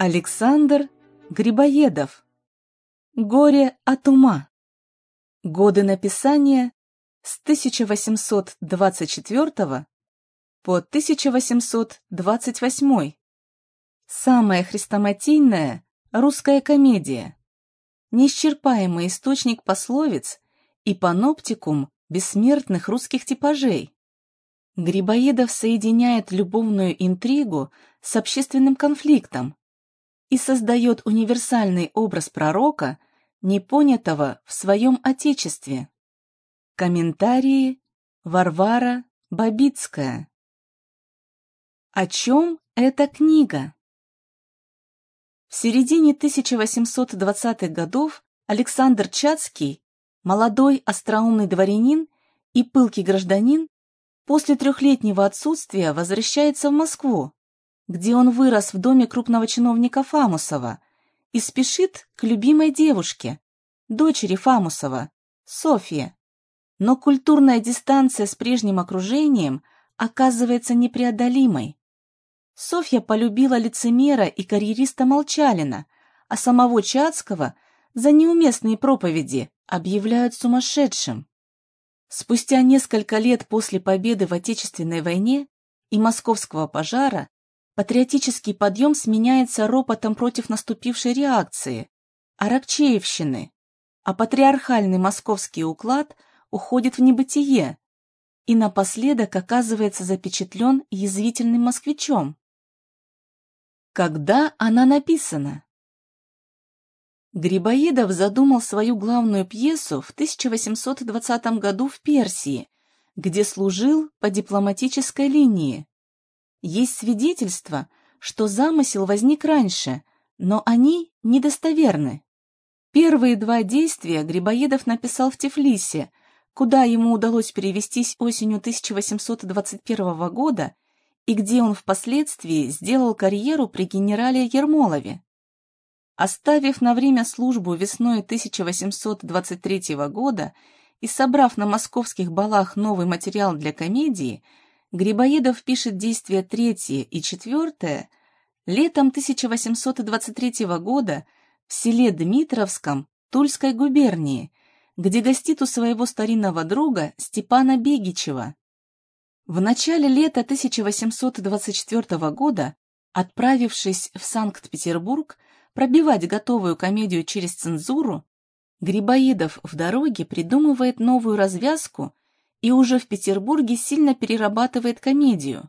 Александр Грибоедов. Горе от ума. Годы написания с 1824 по 1828. Самая хрестоматийная русская комедия. Неисчерпаемый источник пословиц и паноптикум бессмертных русских типажей. Грибоедов соединяет любовную интригу с общественным конфликтом, и создает универсальный образ пророка, не понятого в своем отечестве. Комментарии Варвара Бабицкая. О чем эта книга? В середине 1820-х годов Александр Чацкий, молодой остроумный дворянин и пылкий гражданин, после трехлетнего отсутствия возвращается в Москву, где он вырос в доме крупного чиновника Фамусова, и спешит к любимой девушке, дочери Фамусова, Софье. Но культурная дистанция с прежним окружением оказывается непреодолимой. Софья полюбила лицемера и карьериста Молчалина, а самого Чацкого за неуместные проповеди объявляют сумасшедшим. Спустя несколько лет после победы в Отечественной войне и московского пожара Патриотический подъем сменяется ропотом против наступившей реакции, Аракчеевщины, а патриархальный московский уклад уходит в небытие и напоследок оказывается запечатлен язвительным москвичом. Когда она написана? Грибоедов задумал свою главную пьесу в 1820 году в Персии, где служил по дипломатической линии. Есть свидетельства, что замысел возник раньше, но они недостоверны. Первые два действия Грибоедов написал в Тифлисе, куда ему удалось перевестись осенью 1821 года и где он впоследствии сделал карьеру при генерале Ермолове. Оставив на время службу весной 1823 года и собрав на московских балах новый материал для комедии, Грибоедов пишет действия третье и четвертое летом 1823 года в селе Дмитровском Тульской губернии, где гостит у своего старинного друга Степана Бегичева. В начале лета 1824 года, отправившись в Санкт-Петербург пробивать готовую комедию через цензуру, Грибоедов в дороге придумывает новую развязку и уже в Петербурге сильно перерабатывает комедию.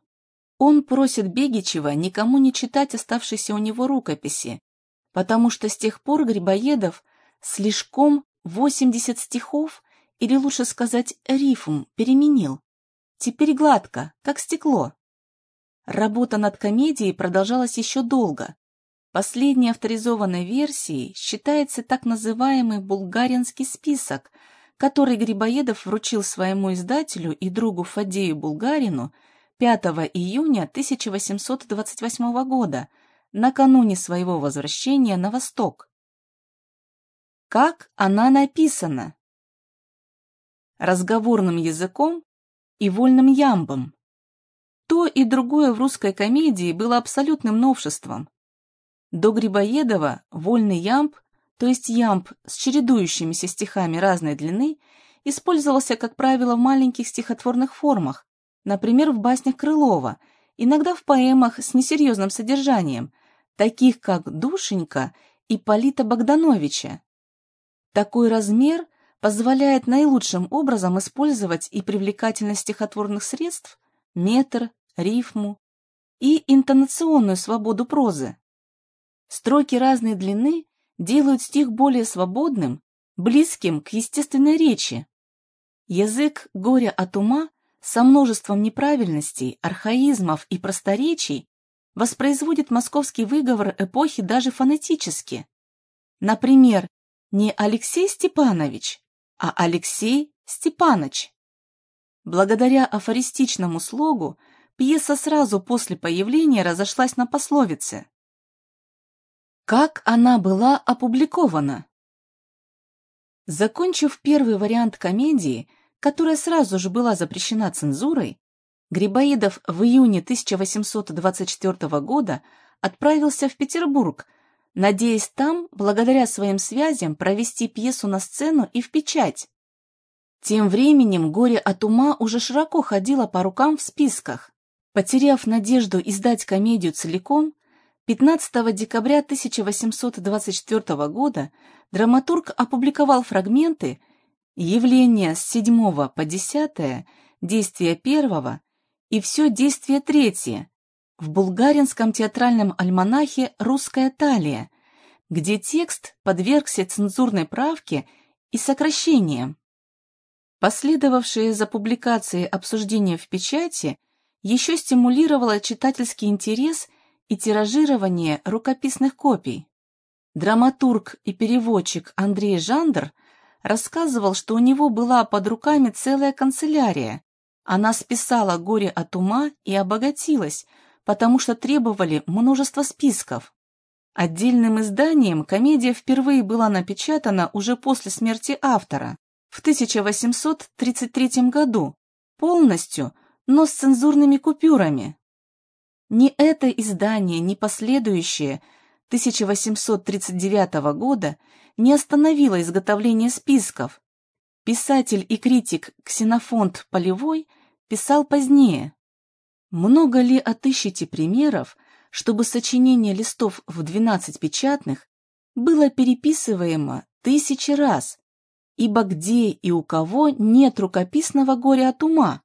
Он просит Бегичева никому не читать оставшиеся у него рукописи, потому что с тех пор Грибоедов слишком 80 стихов, или лучше сказать рифм, переменил. Теперь гладко, как стекло. Работа над комедией продолжалась еще долго. Последней авторизованной версией считается так называемый «булгаринский список», который Грибоедов вручил своему издателю и другу Фадею Булгарину 5 июня 1828 года, накануне своего возвращения на Восток. Как она написана? Разговорным языком и вольным ямбом. То и другое в русской комедии было абсолютным новшеством. До Грибоедова вольный ямб то есть ямб с чередующимися стихами разной длины, использовался, как правило, в маленьких стихотворных формах, например, в баснях Крылова, иногда в поэмах с несерьезным содержанием, таких как «Душенька» и «Полита Богдановича». Такой размер позволяет наилучшим образом использовать и привлекательность стихотворных средств, метр, рифму и интонационную свободу прозы. Строки разной длины делают стих более свободным, близким к естественной речи. Язык горя от ума со множеством неправильностей, архаизмов и просторечий воспроизводит московский выговор эпохи даже фонетически. Например, не Алексей Степанович, а Алексей Степаныч. Благодаря афористичному слогу пьеса сразу после появления разошлась на пословице как она была опубликована? Закончив первый вариант комедии, которая сразу же была запрещена цензурой, Грибоедов в июне 1824 года отправился в Петербург, надеясь там, благодаря своим связям, провести пьесу на сцену и в печать. Тем временем горе от ума уже широко ходило по рукам в списках. Потеряв надежду издать комедию целиком, 15 декабря 1824 года драматург опубликовал фрагменты «Явление с 7 по 10, действие первого и все действие третье» в булгаринском театральном альманахе «Русская талия», где текст подвергся цензурной правке и сокращениям. Последовавшее за публикацией обсуждение в печати еще стимулировало читательский интерес – и тиражирование рукописных копий. Драматург и переводчик Андрей Жандр рассказывал, что у него была под руками целая канцелярия. Она списала горе от ума и обогатилась, потому что требовали множество списков. Отдельным изданием комедия впервые была напечатана уже после смерти автора, в 1833 году, полностью, но с цензурными купюрами. Ни это издание, ни последующее 1839 года не остановило изготовление списков. Писатель и критик Ксенофонт Полевой писал позднее. Много ли отыщете примеров, чтобы сочинение листов в 12 печатных было переписываемо тысячи раз, ибо где и у кого нет рукописного горя от ума?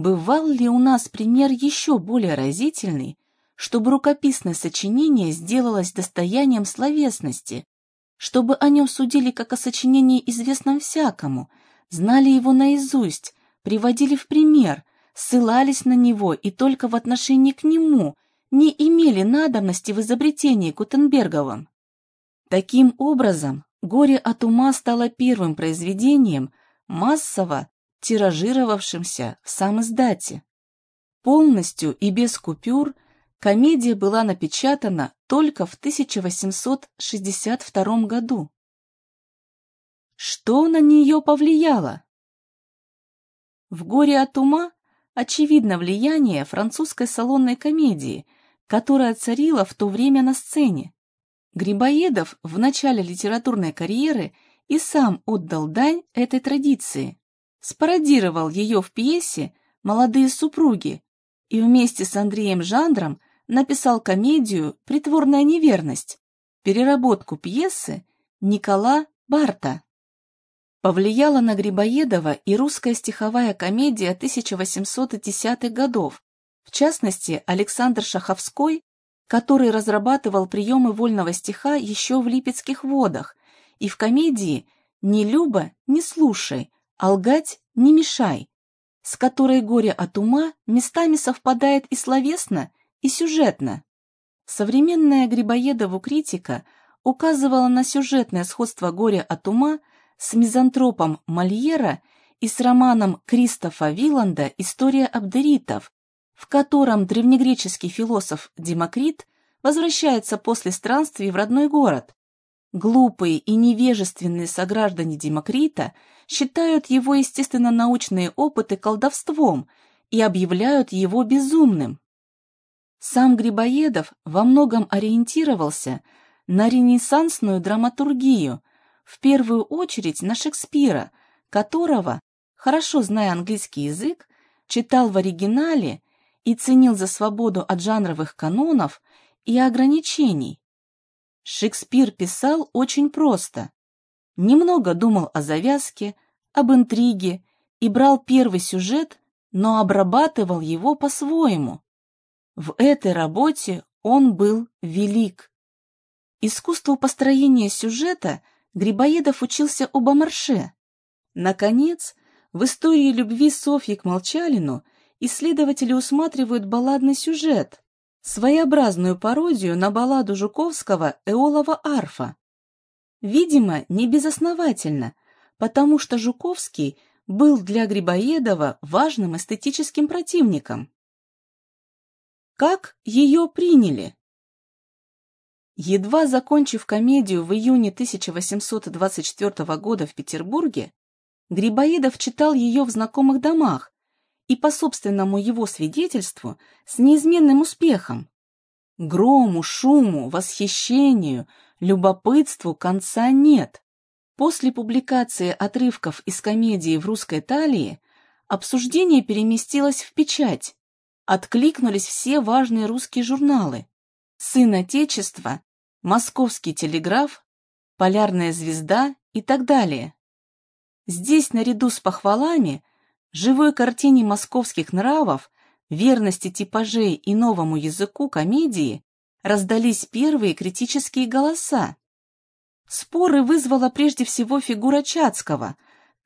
Бывал ли у нас пример еще более разительный, чтобы рукописное сочинение сделалось достоянием словесности, чтобы о нем судили как о сочинении известном всякому, знали его наизусть, приводили в пример, ссылались на него и только в отношении к нему не имели надобности в изобретении Кутенберговым. Таким образом, «Горе от ума» стало первым произведением, массово тиражировавшимся в сам издате. Полностью и без купюр комедия была напечатана только в 1862 году. Что на нее повлияло? В «Горе от ума» очевидно влияние французской салонной комедии, которая царила в то время на сцене. Грибоедов в начале литературной карьеры и сам отдал дань этой традиции спародировал ее в пьесе «Молодые супруги» и вместе с Андреем Жандром написал комедию «Притворная неверность», переработку пьесы Никола Барта. Повлияла на Грибоедова и русская стиховая комедия 1810-х годов, в частности Александр Шаховской, который разрабатывал приемы вольного стиха еще в Липецких водах, и в комедии «Не люба, не слушай» а лгать не мешай, с которой горе от ума местами совпадает и словесно, и сюжетно. Современная Грибоедову критика указывала на сюжетное сходство горя от ума с мизантропом Мольера и с романом Кристофа Виланда «История абдеритов», в котором древнегреческий философ Демокрит возвращается после странствий в родной город, Глупые и невежественные сограждане Демокрита считают его естественно-научные опыты колдовством и объявляют его безумным. Сам Грибоедов во многом ориентировался на ренессансную драматургию, в первую очередь на Шекспира, которого, хорошо зная английский язык, читал в оригинале и ценил за свободу от жанровых канонов и ограничений, Шекспир писал очень просто. Немного думал о завязке, об интриге и брал первый сюжет, но обрабатывал его по-своему. В этой работе он был велик. Искусству построения сюжета Грибоедов учился у Бомарше. Наконец, в истории любви Софьи к Молчалину исследователи усматривают балладный сюжет, своеобразную пародию на балладу Жуковского «Эолова арфа». Видимо, не безосновательно, потому что Жуковский был для Грибоедова важным эстетическим противником. Как ее приняли? Едва закончив комедию в июне 1824 года в Петербурге, Грибоедов читал ее в знакомых домах, и по собственному его свидетельству с неизменным успехом. Грому, шуму, восхищению, любопытству конца нет. После публикации отрывков из комедии в русской талии обсуждение переместилось в печать. Откликнулись все важные русские журналы. «Сын Отечества», «Московский телеграф», «Полярная звезда» и так далее. Здесь, наряду с похвалами, живой картине московских нравов, верности типажей и новому языку комедии раздались первые критические голоса. Споры вызвала прежде всего фигура Чацкого,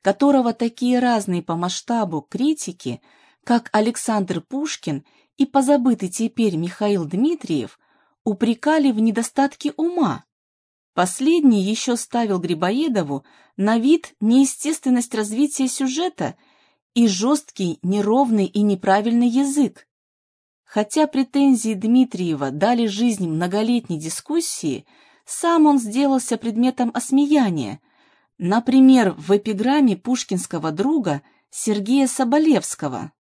которого такие разные по масштабу критики, как Александр Пушкин и позабытый теперь Михаил Дмитриев, упрекали в недостатке ума. Последний еще ставил Грибоедову на вид неестественность развития сюжета и жесткий, неровный и неправильный язык. Хотя претензии Дмитриева дали жизнь многолетней дискуссии – сам он сделался предметом осмеяния, например, в эпиграмме пушкинского друга Сергея Соболевского.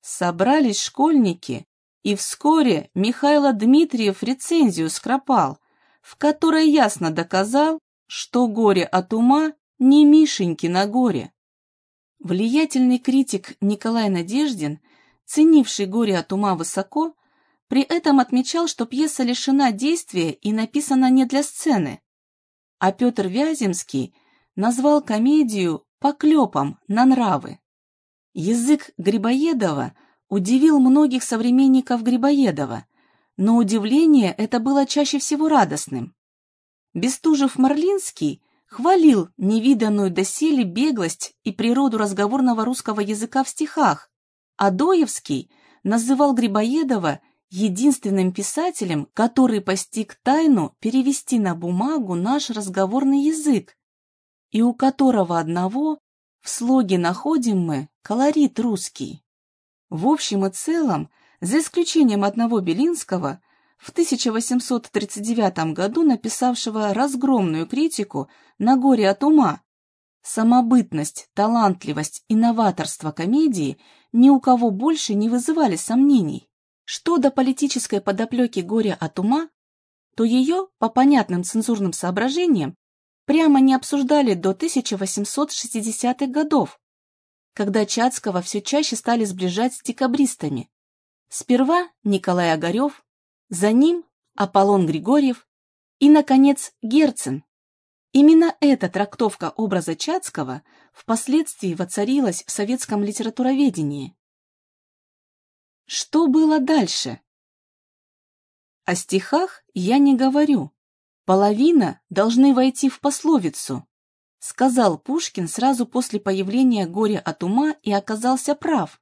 Собрались школьники, и вскоре Михайло Дмитриев рецензию скропал, в которой ясно доказал, что горе от ума не Мишеньки на горе. Влиятельный критик Николай Надеждин, ценивший горе от ума высоко, при этом отмечал, что пьеса лишена действия и написана не для сцены. А Петр Вяземский назвал комедию «поклепом на нравы». Язык Грибоедова удивил многих современников Грибоедова, но удивление это было чаще всего радостным. Бестужев-Марлинский хвалил невиданную доселе беглость и природу разговорного русского языка в стихах, а Доевский называл Грибоедова единственным писателем, который постиг тайну перевести на бумагу наш разговорный язык, и у которого одного в слоге находим мы колорит русский. В общем и целом, за исключением одного Белинского, в 1839 году написавшего разгромную критику на горе от ума, самобытность, талантливость и новаторство комедии ни у кого больше не вызывали сомнений. Что до политической подоплеки горя от ума, то ее, по понятным цензурным соображениям, прямо не обсуждали до 1860-х годов, когда Чацкого все чаще стали сближать с декабристами. Сперва Николай Огарев, за ним Аполлон Григорьев и, наконец, Герцен. Именно эта трактовка образа Чацкого впоследствии воцарилась в советском литературоведении. Что было дальше? О стихах я не говорю. Половина должны войти в пословицу, сказал Пушкин сразу после появления «Горя от ума» и оказался прав.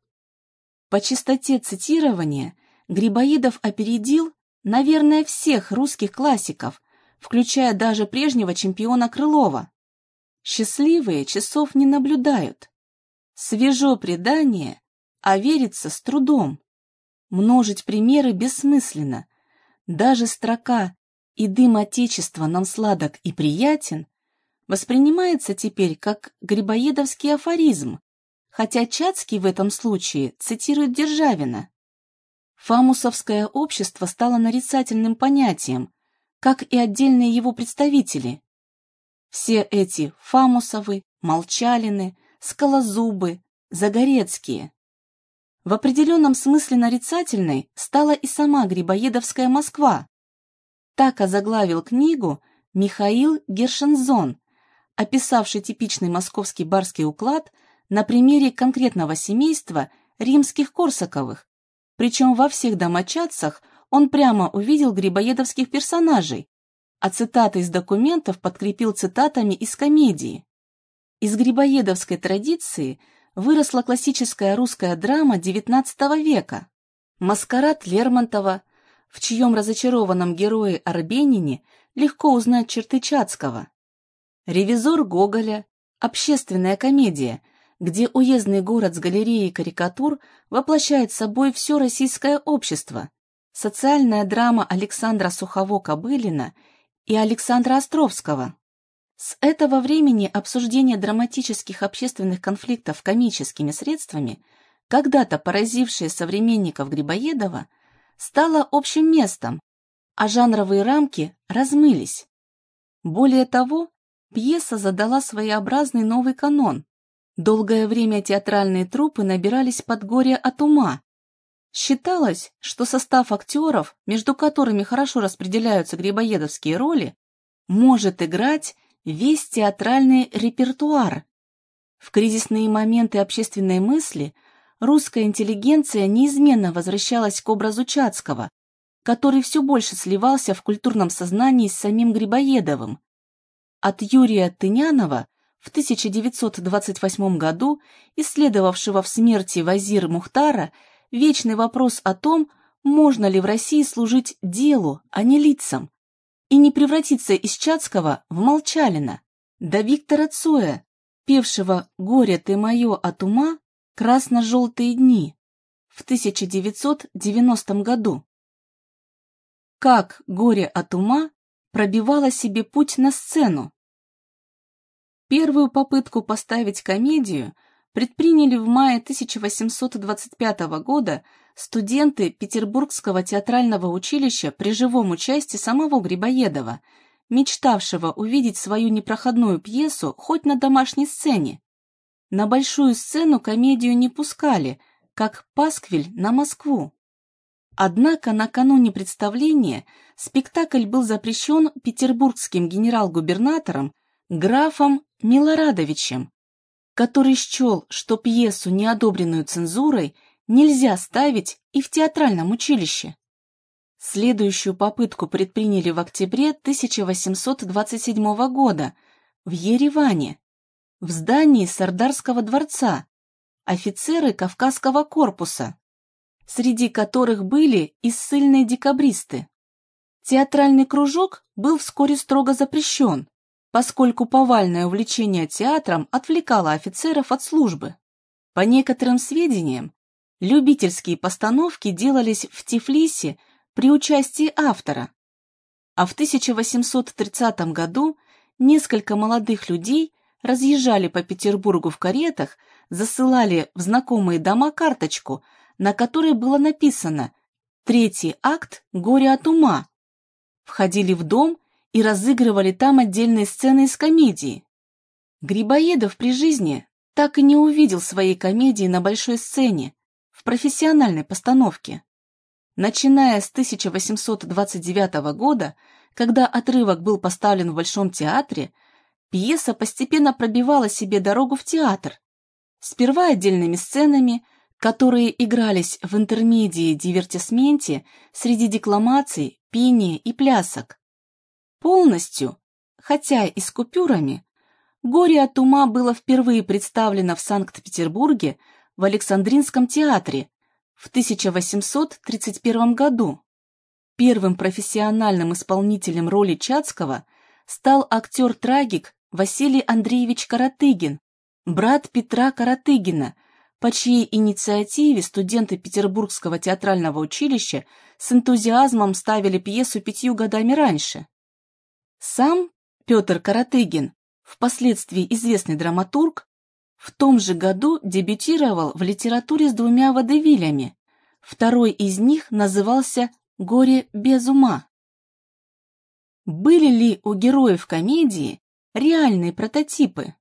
По чистоте цитирования Грибоедов опередил, наверное, всех русских классиков, включая даже прежнего чемпиона Крылова. Счастливые часов не наблюдают. Свежо предание, а верится с трудом. Множить примеры бессмысленно. Даже строка «И дым Отечества нам сладок и приятен» воспринимается теперь как грибоедовский афоризм, хотя Чацкий в этом случае цитирует Державина. Фамусовское общество стало нарицательным понятием, как и отдельные его представители. Все эти Фамусовы, Молчалины, Скалозубы, Загорецкие в определенном смысле нарицательной стала и сама Грибоедовская Москва. Так озаглавил книгу Михаил Гершензон, описавший типичный московский барский уклад на примере конкретного семейства римских Корсаковых. Причем во всех домочадцах он прямо увидел грибоедовских персонажей, а цитаты из документов подкрепил цитатами из комедии. Из грибоедовской традиции – выросла классическая русская драма XIX века. Маскарад Лермонтова, в чьем разочарованном герое Арбенине легко узнать черты Чацкого. Ревизор Гоголя, общественная комедия, где уездный город с галереей карикатур воплощает собой все российское общество, социальная драма Александра Сухово-Кобылина и Александра Островского. С этого времени обсуждение драматических общественных конфликтов комическими средствами, когда-то поразившие современников Грибоедова, стало общим местом, а жанровые рамки размылись. Более того, пьеса задала своеобразный новый канон. Долгое время театральные труппы набирались под горе от ума. Считалось, что состав актеров, между которыми хорошо распределяются грибоедовские роли, может играть весь театральный репертуар. В кризисные моменты общественной мысли русская интеллигенция неизменно возвращалась к образу Чацкого, который все больше сливался в культурном сознании с самим Грибоедовым. От Юрия Тынянова в 1928 году, исследовавшего в смерти Вазир Мухтара, вечный вопрос о том, можно ли в России служить делу, а не лицам, и не превратиться из Чацкого в Молчалина, до Виктора Цоя, певшего «Горе ты мое от ума» «Красно-желтые дни» в 1990 году. Как «Горе от ума» пробивало себе путь на сцену. Первую попытку поставить комедию предприняли в мае 1825 года студенты Петербургского театрального училища при живом участии самого Грибоедова, мечтавшего увидеть свою непроходную пьесу хоть на домашней сцене. На большую сцену комедию не пускали, как Пасквиль на Москву. Однако накануне представления спектакль был запрещен петербургским генерал-губернатором графом Милорадовичем, который счел, что пьесу, не одобренную цензурой, нельзя ставить и в театральном училище. Следующую попытку предприняли в октябре 1827 года в Ереване, в здании Сардарского дворца, офицеры Кавказского корпуса, среди которых были и ссыльные декабристы. Театральный кружок был вскоре строго запрещен, поскольку повальное увлечение театром отвлекало офицеров от службы. По некоторым сведениям, Любительские постановки делались в Тифлисе при участии автора. А в 1830 году несколько молодых людей разъезжали по Петербургу в каретах, засылали в знакомые дома карточку, на которой было написано «Третий акт «Горе от ума». Входили в дом и разыгрывали там отдельные сцены из комедии. Грибоедов при жизни так и не увидел своей комедии на большой сцене, профессиональной постановке. Начиная с 1829 года, когда отрывок был поставлен в Большом театре, пьеса постепенно пробивала себе дорогу в театр. Сперва отдельными сценами, которые игрались в интермедии-дивертисменте среди декламаций, пения и плясок. Полностью, хотя и с купюрами, «Горе от ума» было впервые представлено в Санкт-Петербурге в Александринском театре в 1831 году. Первым профессиональным исполнителем роли Чацкого стал актер-трагик Василий Андреевич Каратыгин, брат Петра Каратыгина, по чьей инициативе студенты Петербургского театрального училища с энтузиазмом ставили пьесу пятью годами раньше. Сам Петр Каратыгин, впоследствии известный драматург, в том же году дебютировал в литературе с двумя водевилями. Второй из них назывался «Горе без ума». Были ли у героев комедии реальные прототипы?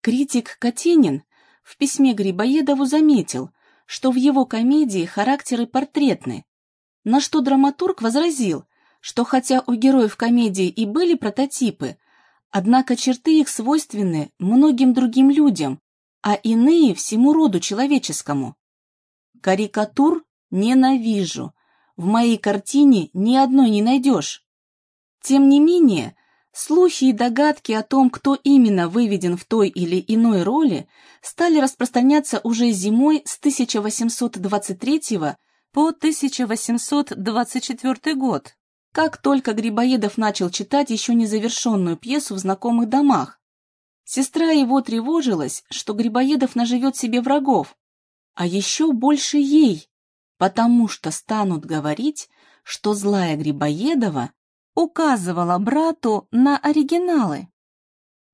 Критик Катенин в письме Грибоедову заметил, что в его комедии характеры портретны, на что драматург возразил, что хотя у героев комедии и были прототипы, Однако черты их свойственны многим другим людям, а иные всему роду человеческому. Карикатур ненавижу. В моей картине ни одной не найдешь. Тем не менее, слухи и догадки о том, кто именно выведен в той или иной роли, стали распространяться уже зимой с 1823 по 1824 год. Как только Грибоедов начал читать еще незавершенную пьесу в знакомых домах, сестра его тревожилась, что Грибоедов наживет себе врагов, а еще больше ей, потому что станут говорить, что злая Грибоедова указывала брату на оригиналы.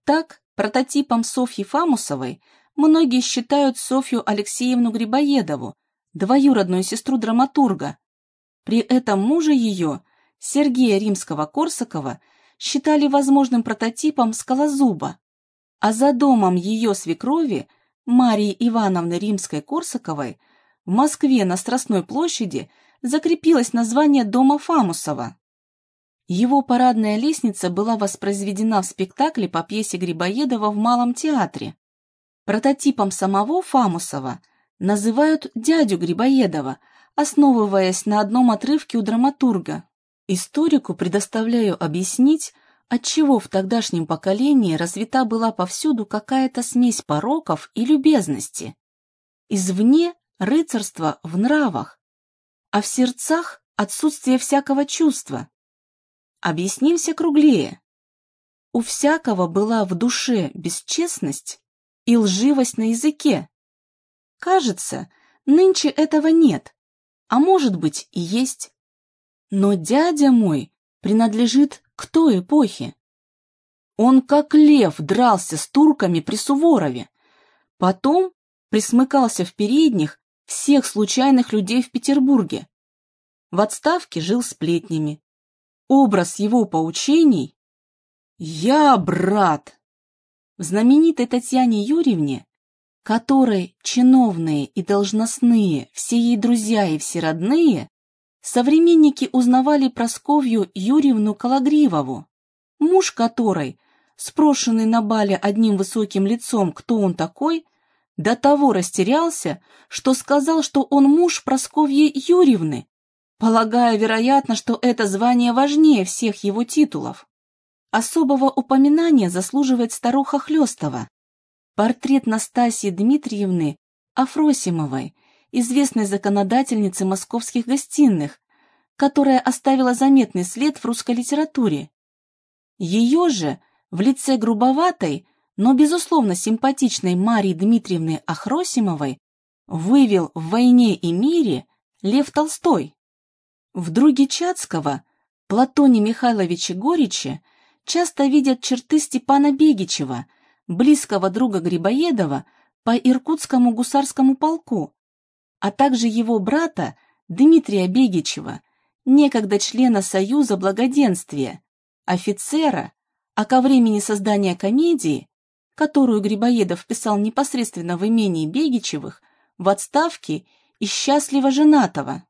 Так, прототипом Софьи Фамусовой многие считают Софью Алексеевну Грибоедову, двоюродную сестру драматурга. При этом мужа ее, Сергея Римского-Корсакова, считали возможным прототипом Скалозуба, а за домом ее свекрови, Марии Ивановны Римской-Корсаковой, в Москве на Страстной площади закрепилось название дома Фамусова. Его парадная лестница была воспроизведена в спектакле по пьесе Грибоедова в Малом театре. Прототипом самого Фамусова называют дядю Грибоедова, основываясь на одном отрывке у драматурга. Историку предоставляю объяснить, отчего в тогдашнем поколении развита была повсюду какая-то смесь пороков и любезности. Извне рыцарство в нравах, а в сердцах отсутствие всякого чувства. Объяснимся круглее. У всякого была в душе бесчестность и лживость на языке. Кажется, нынче этого нет, а может быть и есть. Но дядя мой принадлежит к той эпохе. Он как лев дрался с турками при Суворове, потом присмыкался в передних всех случайных людей в Петербурге. В отставке жил сплетнями, Образ его поучений «Я, брат!» В знаменитой Татьяне Юрьевне, которой чиновные и должностные, все ей друзья и все родные, современники узнавали Просковью Юрьевну Калагривову, муж которой, спрошенный на бале одним высоким лицом, кто он такой, до того растерялся, что сказал, что он муж Просковьи Юрьевны, полагая, вероятно, что это звание важнее всех его титулов. Особого упоминания заслуживает старуха Хлестова. Портрет Настасии Дмитриевны Афросимовой, известной законодательницы московских гостиных, которая оставила заметный след в русской литературе. Ее же в лице грубоватой, но, безусловно, симпатичной Марии Дмитриевны Ахросимовой вывел в «Войне и мире» Лев Толстой. В друге Чацкого, Платоне Михайловиче Гориче, часто видят черты Степана Бегичева, близкого друга Грибоедова по Иркутскому гусарскому полку, а также его брата Дмитрия Бегичева, некогда члена Союза Благоденствия, офицера, а ко времени создания комедии, которую Грибоедов писал непосредственно в имении Бегичевых, в отставке и счастливо женатого.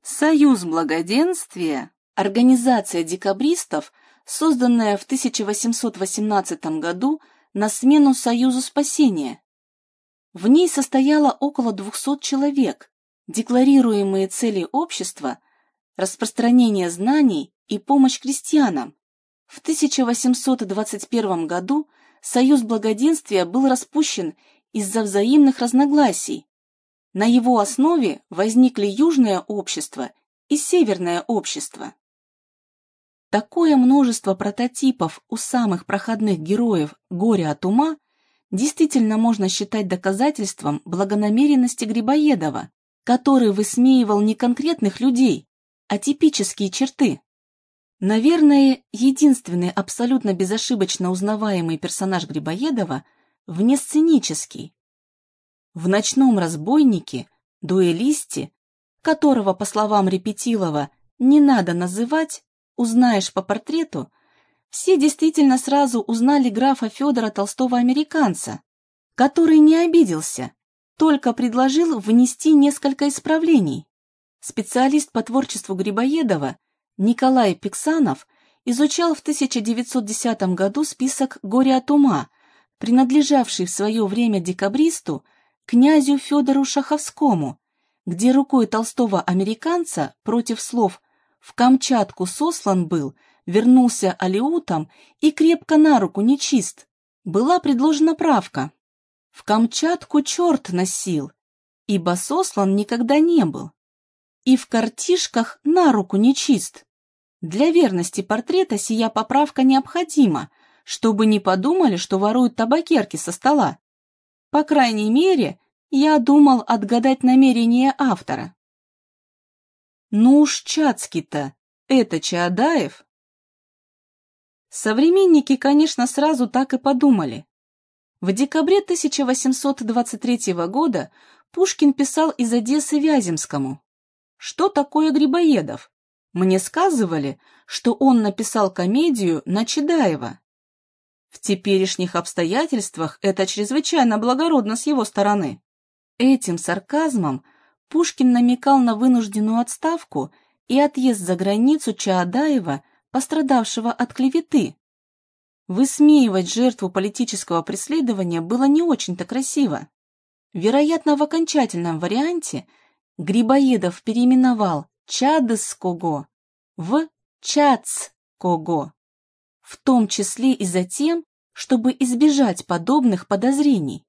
Союз благоденствия – организация декабристов, созданная в 1818 году на смену Союзу спасения. В ней состояло около 200 человек, декларируемые цели общества – распространение знаний и помощь крестьянам. В 1821 году Союз благоденствия был распущен из-за взаимных разногласий, на его основе возникли Южное общество и Северное общество. Такое множество прототипов у самых проходных героев горя от ума действительно можно считать доказательством благонамеренности Грибоедова, который высмеивал не конкретных людей, а типические черты. Наверное, единственный абсолютно безошибочно узнаваемый персонаж Грибоедова – внесценический, в «Ночном разбойнике» дуэлисте, которого, по словам Репетилова, не надо называть, узнаешь по портрету, все действительно сразу узнали графа Федора Толстого-американца, который не обиделся, только предложил внести несколько исправлений. Специалист по творчеству Грибоедова Николай Пиксанов изучал в 1910 году список «Горе от ума», принадлежавший в свое время декабристу князю Федору Шаховскому, где рукой толстого американца против слов «в Камчатку сослан был», вернулся алиутом и крепко на руку нечист, была предложена правка. В Камчатку черт носил, ибо сослан никогда не был. И в картишках на руку нечист. Для верности портрета сия поправка необходима, чтобы не подумали, что воруют табакерки со стола. По крайней мере, я думал отгадать намерение автора. Ну уж Чацкий-то, это Чаадаев? Современники, конечно, сразу так и подумали. В декабре 1823 года Пушкин писал из Одессы Вяземскому. Что такое Грибоедов? Мне сказывали, что он написал комедию на Чедаева. В теперешних обстоятельствах это чрезвычайно благородно с его стороны. Этим сарказмом Пушкин намекал на вынужденную отставку и отъезд за границу Чаадаева, пострадавшего от клеветы. Высмеивать жертву политического преследования было не очень-то красиво. Вероятно, в окончательном варианте Грибоедов переименовал Чадыского в Чацкого, в том числе и за тем, чтобы избежать подобных подозрений.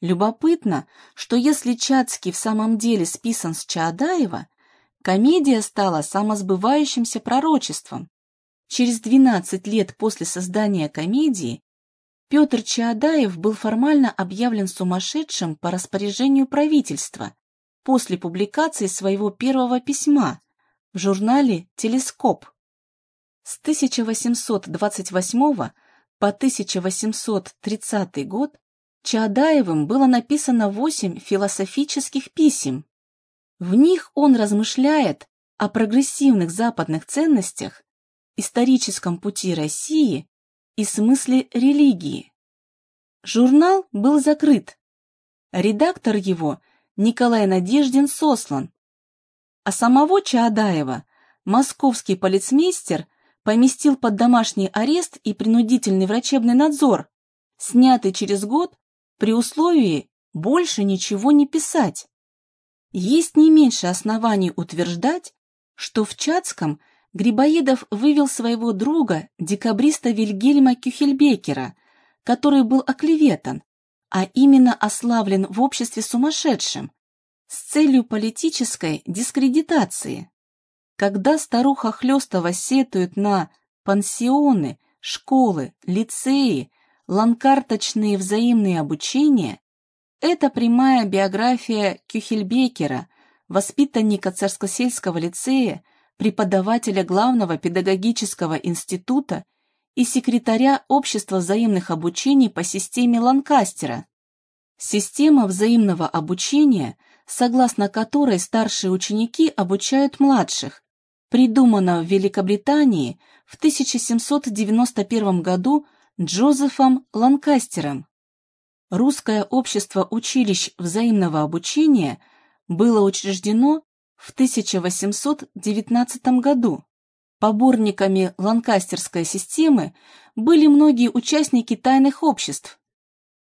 Любопытно, что если Чацкий в самом деле списан с Чаадаева, комедия стала самосбывающимся пророчеством. Через 12 лет после создания комедии Петр Чаадаев был формально объявлен сумасшедшим по распоряжению правительства после публикации своего первого письма в журнале «Телескоп». С 1828 по 1830 год Чаадаевым было написано восемь философических писем. В них он размышляет о прогрессивных западных ценностях, историческом пути России и смысле религии. Журнал был закрыт. Редактор его Николай Надеждин сослан. А самого Чаадаева московский полицмейстер поместил под домашний арест и принудительный врачебный надзор, снятый через год при условии больше ничего не писать. Есть не меньше оснований утверждать, что в Чацком – Грибоедов вывел своего друга, декабриста Вильгельма Кюхельбекера, который был оклеветан, а именно ославлен в обществе сумасшедшим, с целью политической дискредитации. Когда старуха Хлестова сетует на пансионы, школы, лицеи, ланкарточные взаимные обучения, это прямая биография Кюхельбекера, воспитанника Царскосельского лицея, преподавателя главного педагогического института и секретаря Общества взаимных обучений по системе Ланкастера. Система взаимного обучения, согласно которой старшие ученики обучают младших, придумана в Великобритании в 1791 году Джозефом Ланкастером. Русское общество училищ взаимного обучения было учреждено в 1819 году. Поборниками ланкастерской системы были многие участники тайных обществ.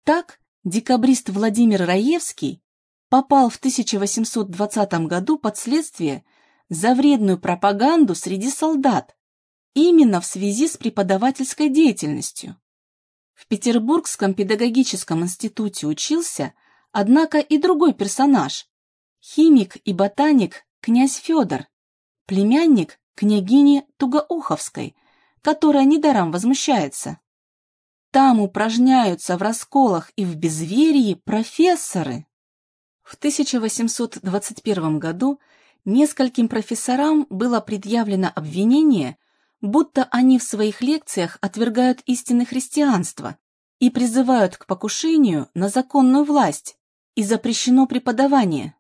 Так, декабрист Владимир Раевский попал в 1820 году под следствие за вредную пропаганду среди солдат, именно в связи с преподавательской деятельностью. В Петербургском педагогическом институте учился, однако, и другой персонаж, химик и ботаник князь Федор, племянник княгини Тугоуховской, которая недаром возмущается. Там упражняются в расколах и в безверии профессоры. В 1821 году нескольким профессорам было предъявлено обвинение, будто они в своих лекциях отвергают истины христианства и призывают к покушению на законную власть, и запрещено преподавание.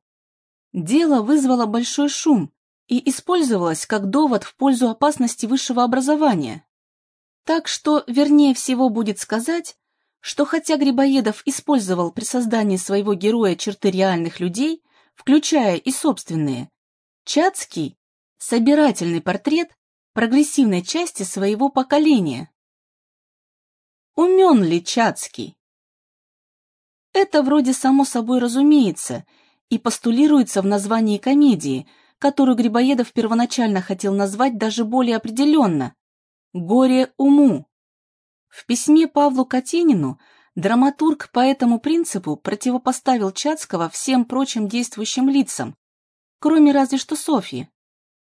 Дело вызвало большой шум и использовалось как довод в пользу опасности высшего образования. Так что, вернее всего будет сказать, что хотя Грибоедов использовал при создании своего героя черты реальных людей, включая и собственные, Чацкий – собирательный портрет прогрессивной части своего поколения. Умен ли Чацкий? Это вроде само собой разумеется – и постулируется в названии комедии, которую Грибоедов первоначально хотел назвать даже более определенно «Горе уму». В письме Павлу Катенину драматург по этому принципу противопоставил Чацкого всем прочим действующим лицам, кроме разве что Софьи.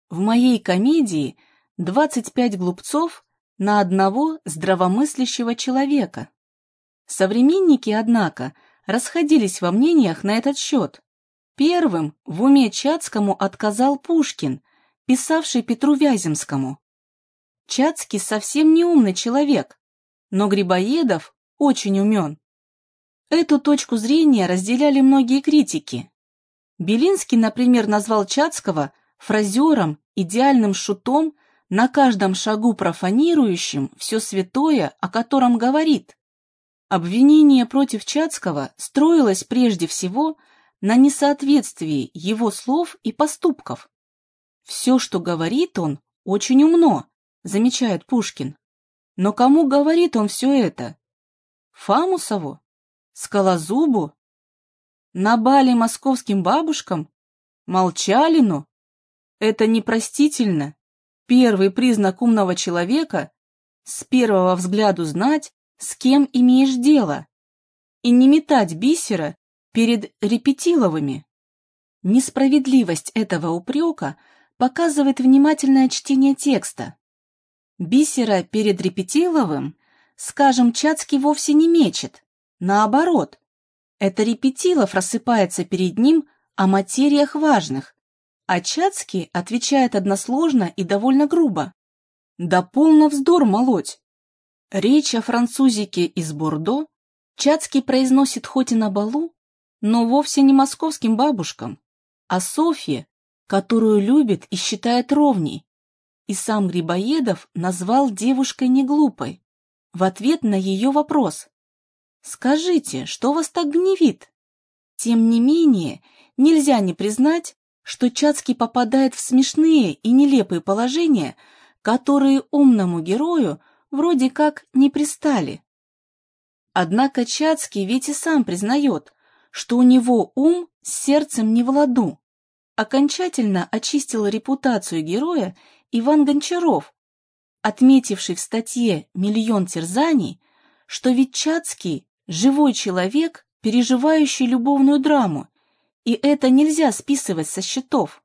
В моей комедии 25 глупцов на одного здравомыслящего человека. Современники, однако, расходились во мнениях на этот счет. Первым в уме Чацкому отказал Пушкин, писавший Петру Вяземскому. Чацкий совсем не умный человек, но Грибоедов очень умен. Эту точку зрения разделяли многие критики. Белинский, например, назвал Чацкого фразером, идеальным шутом, на каждом шагу профанирующим все святое, о котором говорит. Обвинение против Чацкого строилось прежде всего на несоответствии его слов и поступков. Все, что говорит он, очень умно, замечает Пушкин. Но кому говорит он все это? Фамусову? Скалозубу? На бале московским бабушкам? Молчалину? Это непростительно. Первый признак умного человека — с первого взгляду знать, с кем имеешь дело, и не метать бисера перед Репетиловыми. Несправедливость этого упрека показывает внимательное чтение текста. Бисера перед Репетиловым, скажем, Чацкий вовсе не мечет. Наоборот, это Репетилов рассыпается перед ним о материях важных, а Чацкий отвечает односложно и довольно грубо. Да полно вздор молоть. Речь о французике из Бордо Чацкий произносит хоть и на балу, но вовсе не московским бабушкам, а Софье, которую любит и считает ровней. И сам Грибоедов назвал девушкой неглупой в ответ на ее вопрос. «Скажите, что вас так гневит?» Тем не менее, нельзя не признать, что Чацкий попадает в смешные и нелепые положения, которые умному герою вроде как не пристали. Однако Чацкий ведь и сам признает, что у него ум с сердцем не в ладу. Окончательно очистил репутацию героя Иван Гончаров, отметивший в статье «Миллион терзаний», что ведь живой человек, переживающий любовную драму, и это нельзя списывать со счетов.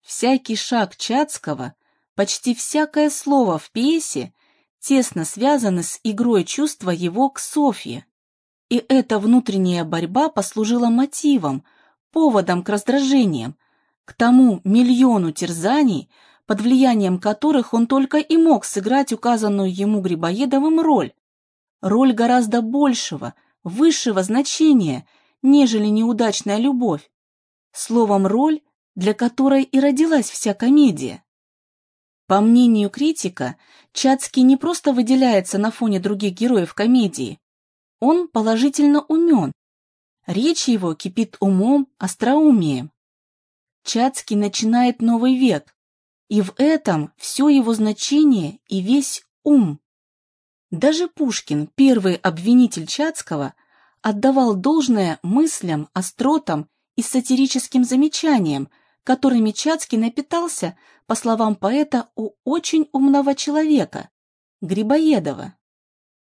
Всякий шаг Чацкого, почти всякое слово в пьесе тесно связаны с игрой чувства его к Софье. И эта внутренняя борьба послужила мотивом, поводом к раздражениям, к тому миллиону терзаний, под влиянием которых он только и мог сыграть указанную ему Грибоедовым роль. Роль гораздо большего, высшего значения, нежели неудачная любовь. Словом, роль, для которой и родилась вся комедия. По мнению критика, Чацкий не просто выделяется на фоне других героев комедии. Он положительно умен. Речь его кипит умом, остроумием. Чацкий начинает новый век, и в этом все его значение и весь ум. Даже Пушкин, первый обвинитель Чацкого, отдавал должное мыслям, остротам и сатирическим замечаниям, которыми Чацкий напитался, по словам поэта, у очень умного человека, Грибоедова.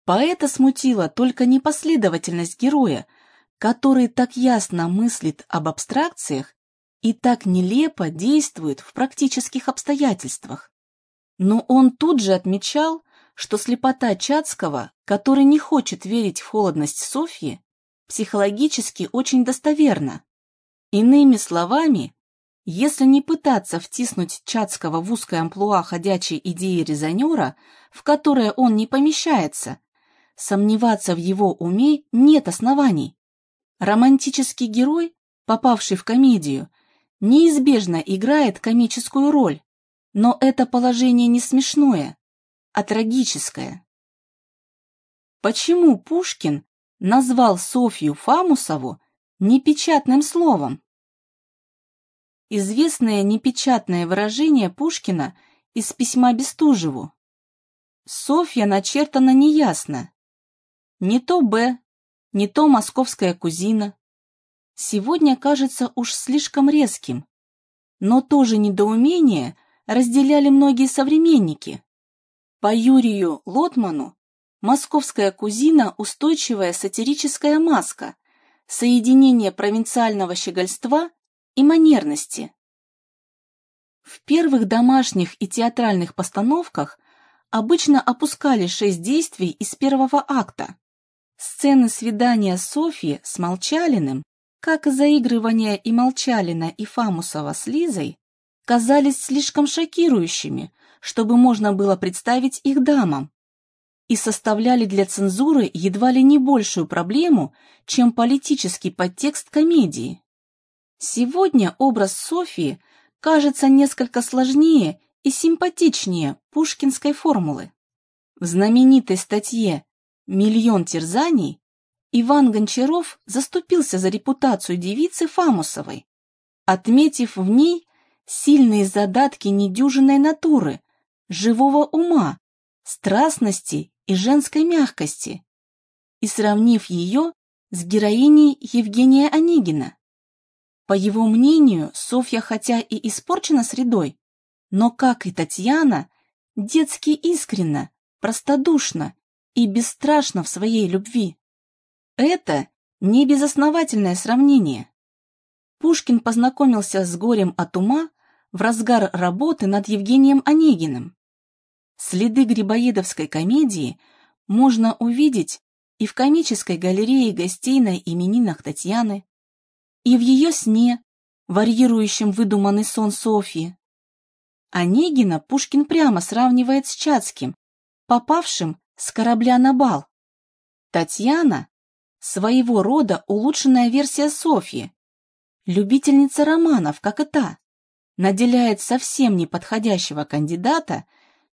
Поэта смутила только непоследовательность героя, который так ясно мыслит об абстракциях и так нелепо действует в практических обстоятельствах. Но он тут же отмечал, что слепота Чацкого, который не хочет верить в холодность Софьи, психологически очень достоверна. Иными словами, если не пытаться втиснуть Чацкого в узкое амплуа ходячей идеи резонера, в которое он не помещается, сомневаться в его уме нет оснований. Романтический герой, попавший в комедию, неизбежно играет комическую роль, но это положение не смешное, а трагическое. Почему Пушкин назвал Софью Фамусову непечатным словом? известное непечатное выражение Пушкина из письма Бестужеву. Софья начертана неясно. Не то Б, не то московская кузина. Сегодня кажется уж слишком резким. Но тоже недоумение разделяли многие современники. По Юрию Лотману московская кузина – устойчивая сатирическая маска, соединение провинциального щегольства и манерности. В первых домашних и театральных постановках обычно опускали шесть действий из первого акта. Сцены свидания Софьи с Молчалиным, как и заигрывание и Молчалина, и Фамусова с Лизой, казались слишком шокирующими, чтобы можно было представить их дамам. и составляли для цензуры едва ли не большую проблему, чем политический подтекст комедии. Сегодня образ Софии кажется несколько сложнее и симпатичнее пушкинской формулы. В знаменитой статье «Миллион терзаний» Иван Гончаров заступился за репутацию девицы Фамусовой, отметив в ней сильные задатки недюжинной натуры, живого ума, страстности и женской мягкости, и сравнив ее с героиней Евгения Онегина. По его мнению, Софья хотя и испорчена средой, но, как и Татьяна, детски искренна, простодушна и бесстрашна в своей любви. Это не безосновательное сравнение. Пушкин познакомился с горем от ума в разгар работы над Евгением Онегиным. Следы грибоедовской комедии можно увидеть и в комической галерее гостей на именинах Татьяны, и в ее сне, варьирующем выдуманный сон Софьи. Онегина Пушкин прямо сравнивает с Чацким, попавшим с корабля на бал. Татьяна – своего рода улучшенная версия Софьи, любительница романов, как и та, наделяет совсем неподходящего кандидата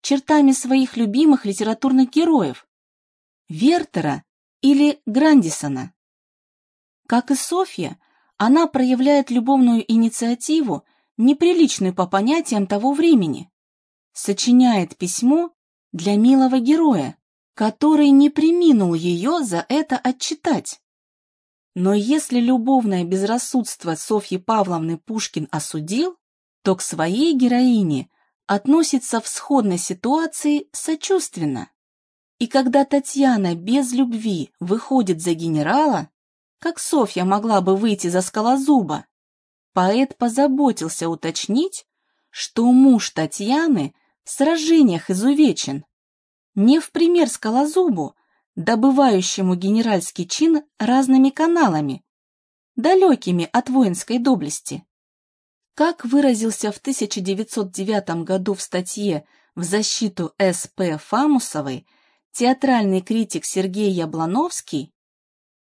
чертами своих любимых литературных героев – Вертера или Грандисона. Как и Софья, она проявляет любовную инициативу, неприличную по понятиям того времени, сочиняет письмо для милого героя, который не приминул ее за это отчитать. Но если любовное безрассудство Софьи Павловны Пушкин осудил, то к своей героине относится в сходной ситуации сочувственно. И когда Татьяна без любви выходит за генерала, как Софья могла бы выйти за скалозуба, поэт позаботился уточнить, что муж Татьяны в сражениях изувечен. Не в пример скалозубу, добывающему генеральский чин разными каналами, далекими от воинской доблести. Как выразился в 1909 году в статье в защиту С.П. Фамусовой театральный критик Сергей Яблановский,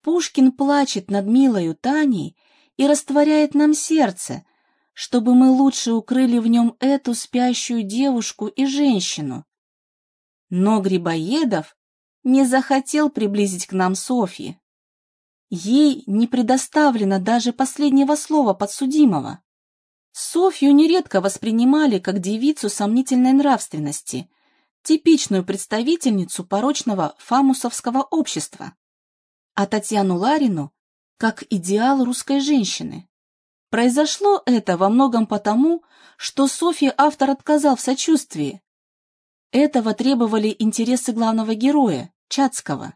Пушкин плачет над милою Таней и растворяет нам сердце, чтобы мы лучше укрыли в нем эту спящую девушку и женщину. Но Грибоедов не захотел приблизить к нам Софьи. Ей не предоставлено даже последнего слова подсудимого. Софью нередко воспринимали как девицу сомнительной нравственности, типичную представительницу порочного фамусовского общества, а Татьяну Ларину как идеал русской женщины. Произошло это во многом потому, что Софье автор отказал в сочувствии. Этого требовали интересы главного героя, Чацкого.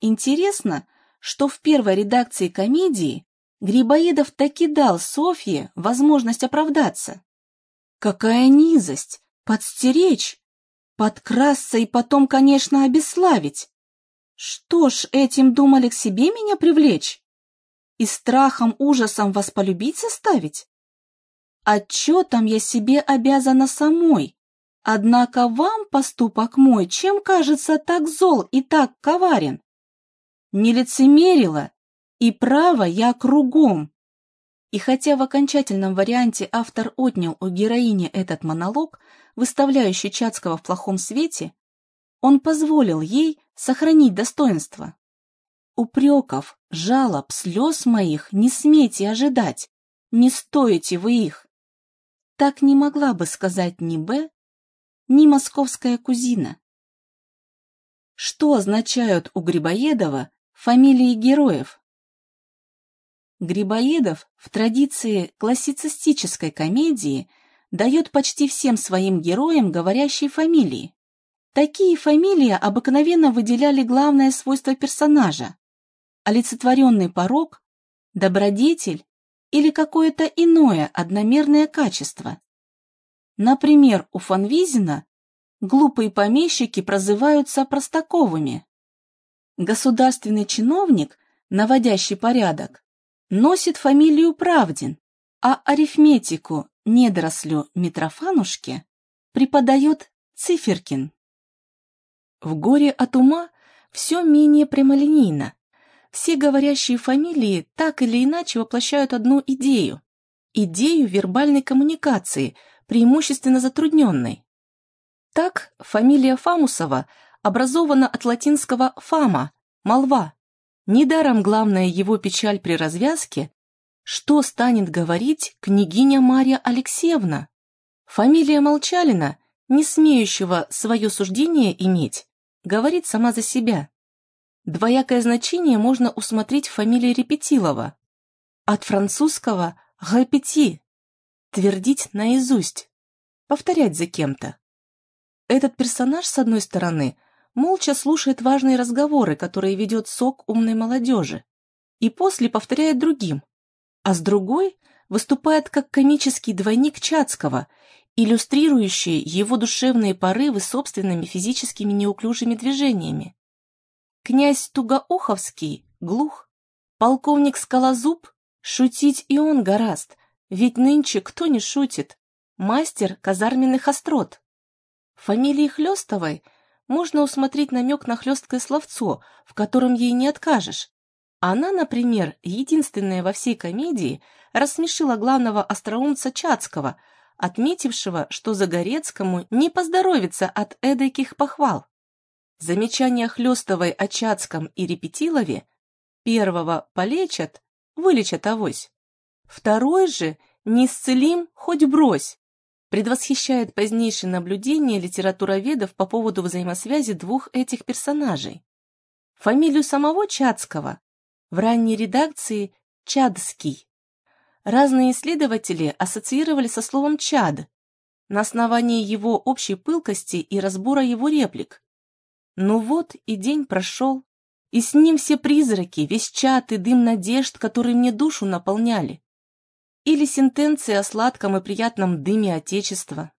Интересно, что в первой редакции комедии Грибоедов таки дал Софье возможность оправдаться. Какая низость! Подстеречь! Подкрасться и потом, конечно, обесславить! Что ж, этим думали к себе меня привлечь? И страхом, ужасом вас полюбить заставить? Отчетом я себе обязана самой. Однако вам поступок мой, чем кажется так зол и так коварен? Не лицемерила, и право я кругом. И хотя в окончательном варианте автор отнял у героини этот монолог, выставляющий Чацкого в плохом свете, он позволил ей сохранить достоинство. Упреков, жалоб, слез моих не смейте ожидать, не стоите вы их. Так не могла бы сказать ни Б, ни московская кузина. Что означают у Грибоедова фамилии героев? Грибоедов в традиции классицистической комедии дает почти всем своим героям говорящие фамилии. Такие фамилии обыкновенно выделяли главное свойство персонажа – олицетворенный порог, добродетель или какое-то иное одномерное качество. Например, у Фанвизина глупые помещики прозываются Простаковыми. Государственный чиновник, наводящий порядок, носит фамилию Правдин, а арифметику недорослю Митрофанушке преподает Циферкин. В горе от ума все менее прямолинейно. Все говорящие фамилии так или иначе воплощают одну идею. Идею вербальной коммуникации, преимущественно затрудненной. Так, фамилия Фамусова образована от латинского «фама» – «молва». Недаром главная его печаль при развязке – что станет говорить княгиня Марья Алексеевна? Фамилия Молчалина, не смеющего свое суждение иметь, говорит сама за себя. Двоякое значение можно усмотреть в фамилии Репетилова. От французского «репети» – твердить наизусть, повторять за кем-то. Этот персонаж, с одной стороны, молча слушает важные разговоры, которые ведет сок умной молодежи, и после повторяет другим, а с другой выступает как комический двойник Чацкого, иллюстрирующий его душевные порывы собственными физическими неуклюжими движениями. Князь Тугоуховский глух, полковник Скалозуб шутить и он гораст, ведь нынче кто не шутит, мастер казарменных острот. В фамилии Хлестовой можно усмотреть намек на хлесткое словцо, в котором ей не откажешь. Она, например, единственная во всей комедии, рассмешила главного остроумца Чацкого, отметившего, что Загорецкому не поздоровится от эдаких похвал. Замечания Хлестовой о Чацком и Репетилове первого полечат, вылечат авось. Второй же неисцелим хоть брось, предвосхищает позднейшие наблюдения литературоведов по поводу взаимосвязи двух этих персонажей. Фамилию самого Чацкого в ранней редакции Чадский. Разные исследователи ассоциировали со словом «чад» на основании его общей пылкости и разбора его реплик. Ну вот и день прошел, и с ним все призраки, весь чат и дым надежд, которые мне душу наполняли. Или сентенции о сладком и приятном дыме Отечества.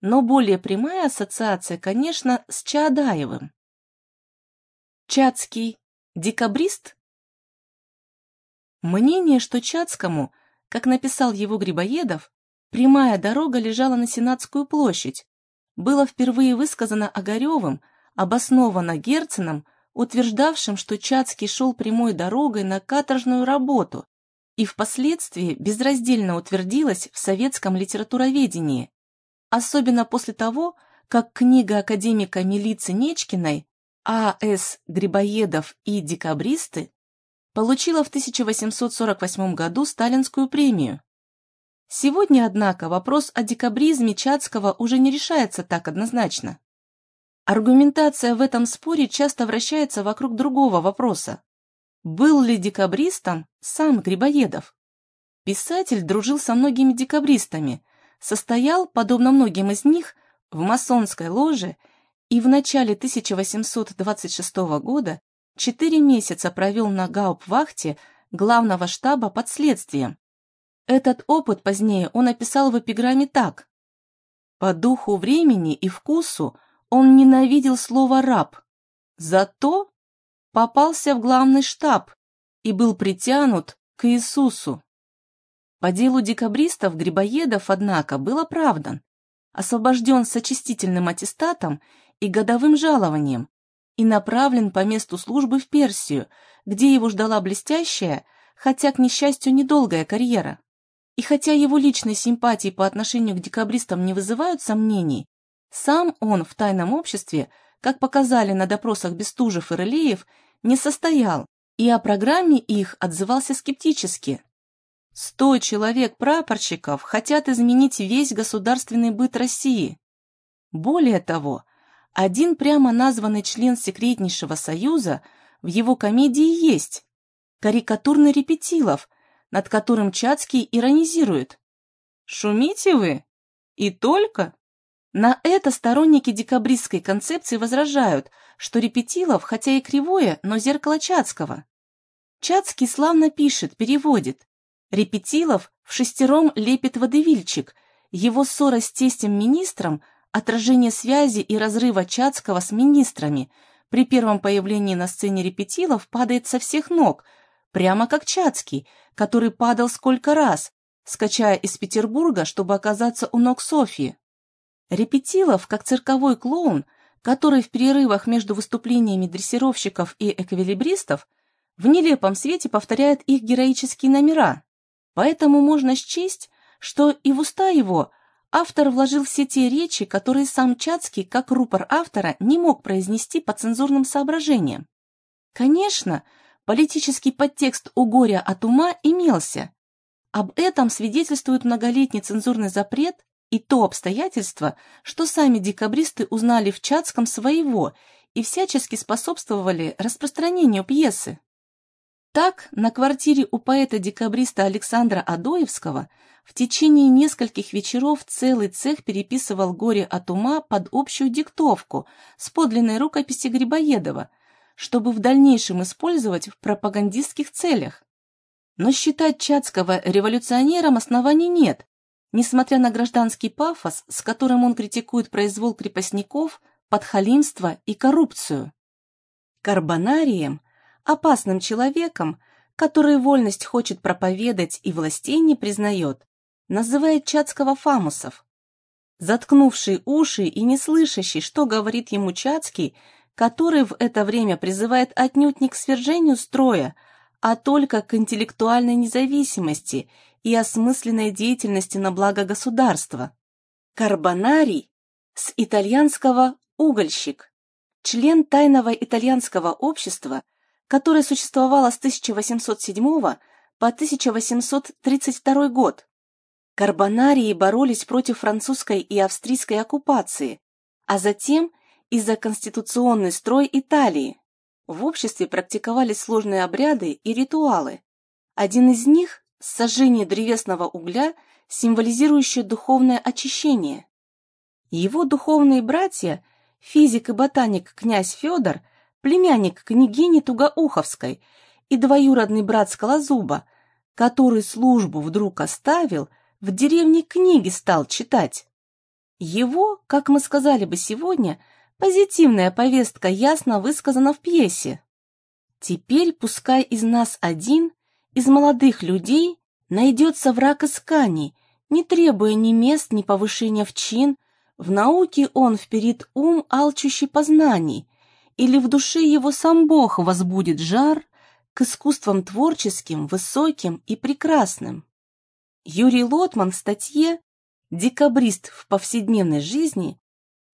Но более прямая ассоциация, конечно, с Чаадаевым. Чацкий декабрист? Мнение, что Чацкому, как написал его Грибоедов, прямая дорога лежала на Сенатскую площадь, было впервые высказано Огаревым – обоснованно Герценом, утверждавшим, что Чацкий шел прямой дорогой на каторжную работу и впоследствии безраздельно утвердилось в советском литературоведении, особенно после того, как книга академика милиции Нечкиной А.С. Грибоедов и декабристы получила в 1848 году Сталинскую премию. Сегодня, однако, вопрос о декабризме Чацкого уже не решается так однозначно. Аргументация в этом споре часто вращается вокруг другого вопроса. Был ли декабристом сам Грибоедов? Писатель дружил со многими декабристами, состоял, подобно многим из них, в масонской ложе и в начале 1826 года четыре месяца провел на гауптвахте главного штаба под следствием. Этот опыт позднее он описал в эпиграмме так. «По духу времени и вкусу он ненавидел слово «раб», зато попался в главный штаб и был притянут к Иисусу. По делу декабристов Грибоедов, однако, был оправдан, освобожден с очистительным аттестатом и годовым жалованием и направлен по месту службы в Персию, где его ждала блестящая, хотя, к несчастью, недолгая карьера. И хотя его личные симпатии по отношению к декабристам не вызывают сомнений, сам он в тайном обществе, как показали на допросах Бестужев и Рылеев, не состоял и о программе их отзывался скептически. Сто человек-прапорщиков хотят изменить весь государственный быт России. Более того, один прямо названный член секретнейшего союза в его комедии есть карикатурный Репетилов, над которым Чацкий иронизирует. «Шумите вы? И только?» На это сторонники декабристской концепции возражают, что Репетилов, хотя и кривое, но зеркало Чацкого. Чацкий славно пишет, переводит. Репетилов в шестером лепит водевильчик. Его ссора с тестем-министром – отражение связи и разрыва Чацкого с министрами. При первом появлении на сцене Репетилов падает со всех ног, прямо как Чацкий, который падал сколько раз, скачая из Петербурга, чтобы оказаться у ног Софьи. Репетилов, как цирковой клоун, который в перерывах между выступлениями дрессировщиков и эквилибристов в нелепом свете повторяет их героические номера. Поэтому можно счесть, что и в уста его автор вложил все те речи, которые сам Чацкий, как рупор автора, не мог произнести по цензурным соображениям. Конечно, политический подтекст у горя от ума имелся. Об этом свидетельствует многолетний цензурный запрет и то обстоятельство, что сами декабристы узнали в Чацком своего и всячески способствовали распространению пьесы. Так, на квартире у поэта-декабриста Александра Адоевского в течение нескольких вечеров целый цех переписывал «Горе от ума» под общую диктовку с подлинной рукописи Грибоедова, чтобы в дальнейшем использовать в пропагандистских целях. Но считать Чацкого революционером оснований нет, несмотря на гражданский пафос, с которым он критикует произвол крепостников, подхалимство и коррупцию. Карбонарием, опасным человеком, который вольность хочет проповедать и властей не признает, называет Чацкого Фамусов. Заткнувший уши и не слышащий, что говорит ему Чацкий, который в это время призывает отнюдь не к свержению строя, а только к интеллектуальной независимости и осмысленной деятельности на благо государства. Карбонарий с итальянского «угольщик», член тайного итальянского общества, которое существовало с 1807 по 1832 год. Карбонарии боролись против французской и австрийской оккупации, а затем и за конституционный строй Италии. В обществе практиковались сложные обряды и ритуалы. Один из них – сожжение древесного угля, символизирующее духовное очищение. Его духовные братья, физик и ботаник князь Федор, племянник княгини Тугоуховской и двоюродный брат Скалозуба, который службу вдруг оставил, в деревне книги стал читать. Его, как мы сказали бы сегодня – Позитивная повестка ясно высказана в пьесе. Теперь пускай из нас один, из молодых людей, найдется враг исканий, не требуя ни мест, ни повышения в чин, в науке он вперед ум, алчущий познаний, или в душе его сам Бог возбудит жар к искусствам творческим, высоким и прекрасным. Юрий Лотман в статье «Декабрист в повседневной жизни»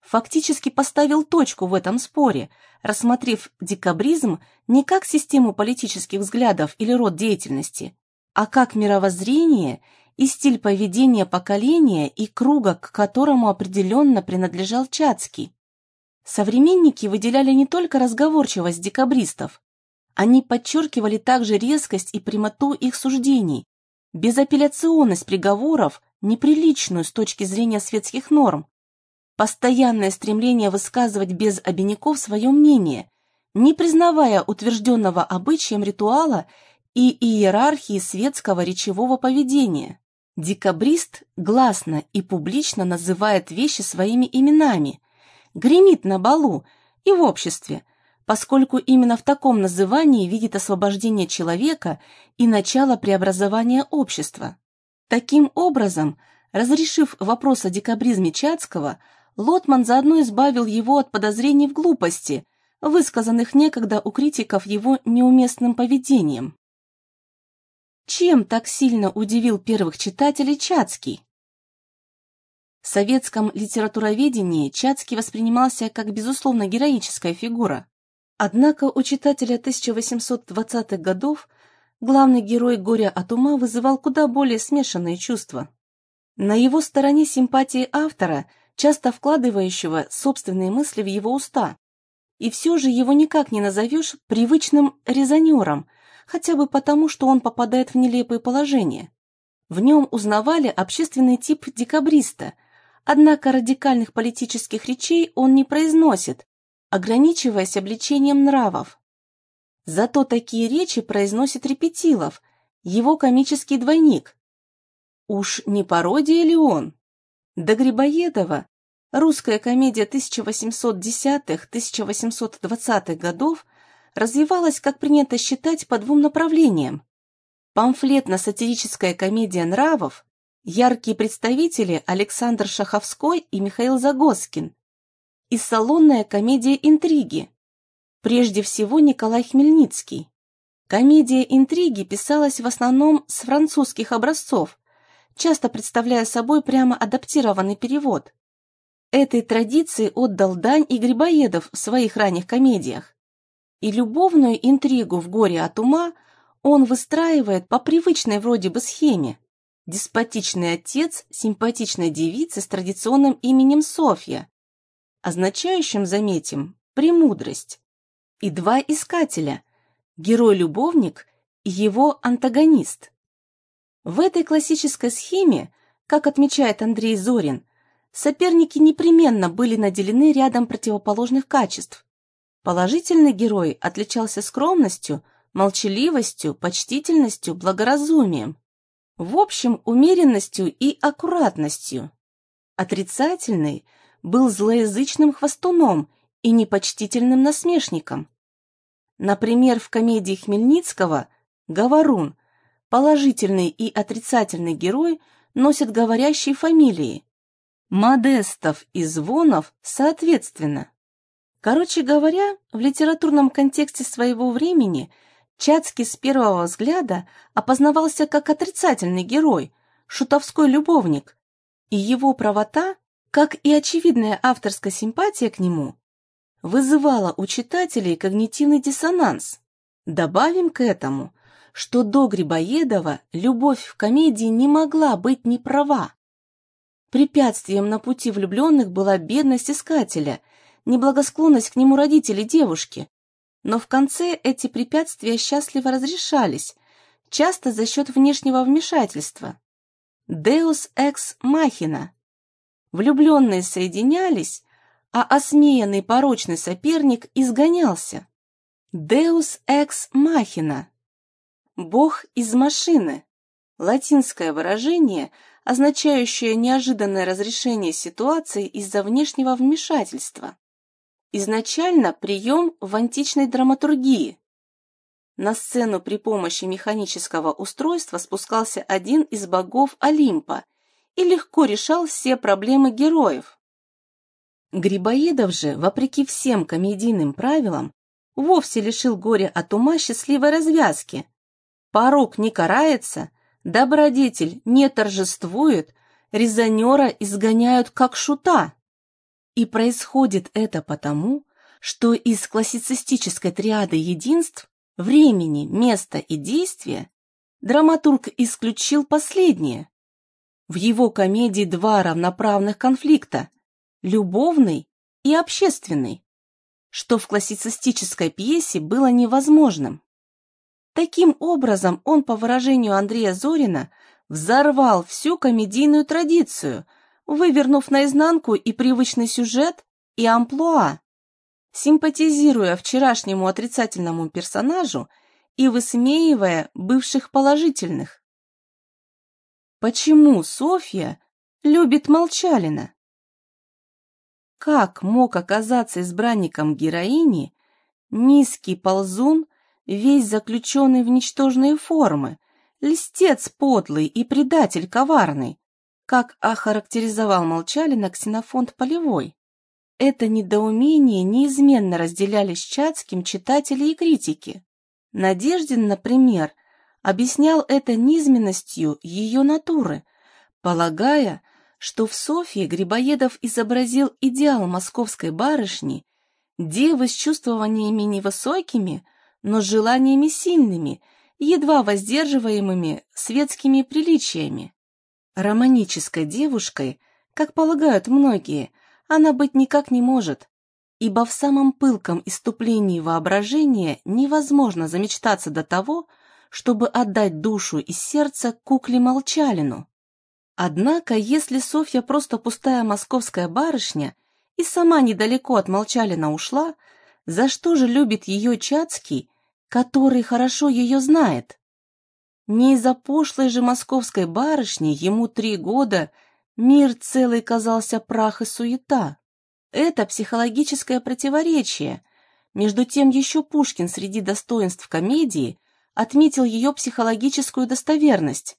фактически поставил точку в этом споре, рассмотрев декабризм не как систему политических взглядов или род деятельности, а как мировоззрение и стиль поведения поколения и круга, к которому определенно принадлежал Чацкий. Современники выделяли не только разговорчивость декабристов, они подчеркивали также резкость и прямоту их суждений, безапелляционность приговоров, неприличную с точки зрения светских норм, постоянное стремление высказывать без обиняков свое мнение, не признавая утвержденного обычаем ритуала и иерархии светского речевого поведения. Декабрист гласно и публично называет вещи своими именами, гремит на балу и в обществе, поскольку именно в таком назывании видит освобождение человека и начало преобразования общества. Таким образом, разрешив вопрос о декабризме Чацкого, Лотман заодно избавил его от подозрений в глупости, высказанных некогда у критиков его неуместным поведением. Чем так сильно удивил первых читателей Чацкий? В советском литературоведении Чацкий воспринимался как безусловно героическая фигура. Однако у читателя 1820-х годов главный герой «Горя от ума» вызывал куда более смешанные чувства. На его стороне симпатии автора – часто вкладывающего собственные мысли в его уста. И все же его никак не назовешь привычным резонером, хотя бы потому, что он попадает в нелепые положения. В нем узнавали общественный тип декабриста, однако радикальных политических речей он не произносит, ограничиваясь обличением нравов. Зато такие речи произносит Репетилов, его комический двойник. Уж не пародия ли он? До Грибоедова Русская комедия 1810-1820-х годов развивалась, как принято считать, по двум направлениям. Памфлетно-сатирическая комедия нравов, яркие представители Александр Шаховской и Михаил Загоскин, и салонная комедия интриги. Прежде всего Николай Хмельницкий. Комедия интриги писалась в основном с французских образцов, часто представляя собой прямо адаптированный перевод. Этой традиции отдал дань и Грибоедов в своих ранних комедиях. И любовную интригу в «Горе от ума» он выстраивает по привычной вроде бы схеме. Деспотичный отец симпатичной девицы с традиционным именем Софья, означающим, заметим, премудрость. И два искателя – герой-любовник и его антагонист. В этой классической схеме, как отмечает Андрей Зорин, соперники непременно были наделены рядом противоположных качеств. Положительный герой отличался скромностью, молчаливостью, почтительностью, благоразумием. В общем, умеренностью и аккуратностью. Отрицательный был злоязычным хвостуном и непочтительным насмешником. Например, в комедии Хмельницкого «Говорун» положительный и отрицательный герой носят говорящие фамилии, Модестов и Звонов соответственно. Короче говоря, в литературном контексте своего времени Чацкий с первого взгляда опознавался как отрицательный герой, шутовской любовник, и его правота, как и очевидная авторская симпатия к нему, вызывала у читателей когнитивный диссонанс. Добавим к этому, что до Грибоедова любовь в комедии не могла быть неправа. Препятствием на пути влюбленных была бедность искателя, неблагосклонность к нему родителей девушки. Но в конце эти препятствия счастливо разрешались, часто за счет внешнего вмешательства. Deus ex machina. Влюбленные соединялись, а осмеянный порочный соперник изгонялся. Deus ex machina. Бог из машины. Латинское выражение – означающее неожиданное разрешение ситуации из-за внешнего вмешательства. Изначально прием в античной драматургии. На сцену при помощи механического устройства спускался один из богов Олимпа и легко решал все проблемы героев. Грибоедов же, вопреки всем комедийным правилам, вовсе лишил горя от ума счастливой развязки. Порог не карается, Добродетель не торжествует, резонера изгоняют как шута. И происходит это потому, что из классицистической триады единств времени, места и действия драматург исключил последнее. В его комедии два равноправных конфликта – любовный и общественный, что в классицистической пьесе было невозможным. Таким образом, он, по выражению Андрея Зорина, взорвал всю комедийную традицию, вывернув наизнанку и привычный сюжет, и амплуа, симпатизируя вчерашнему отрицательному персонажу и высмеивая бывших положительных. Почему Софья любит Молчалина? Как мог оказаться избранником героини низкий ползун весь заключенный в ничтожные формы, листец подлый и предатель коварный, как охарактеризовал Молчалина Ксенофонт Полевой. Это недоумение неизменно разделяли с Чацким читатели и критики. Надеждин, например, объяснял это низменностью ее натуры, полагая, что в Софье Грибоедов изобразил идеал московской барышни, девы с чувствованиями невысокими – но с желаниями сильными, едва воздерживаемыми светскими приличиями. Романической девушкой, как полагают многие, она быть никак не может, ибо в самом пылком иступлении воображения невозможно замечтаться до того, чтобы отдать душу и сердце кукле Молчалину. Однако, если Софья просто пустая московская барышня и сама недалеко от Молчалина ушла, за что же любит ее Чацкий, который хорошо ее знает? Не из-за пошлой же московской барышни ему три года мир целый казался прах и суета. Это психологическое противоречие. Между тем еще Пушкин среди достоинств комедии отметил ее психологическую достоверность.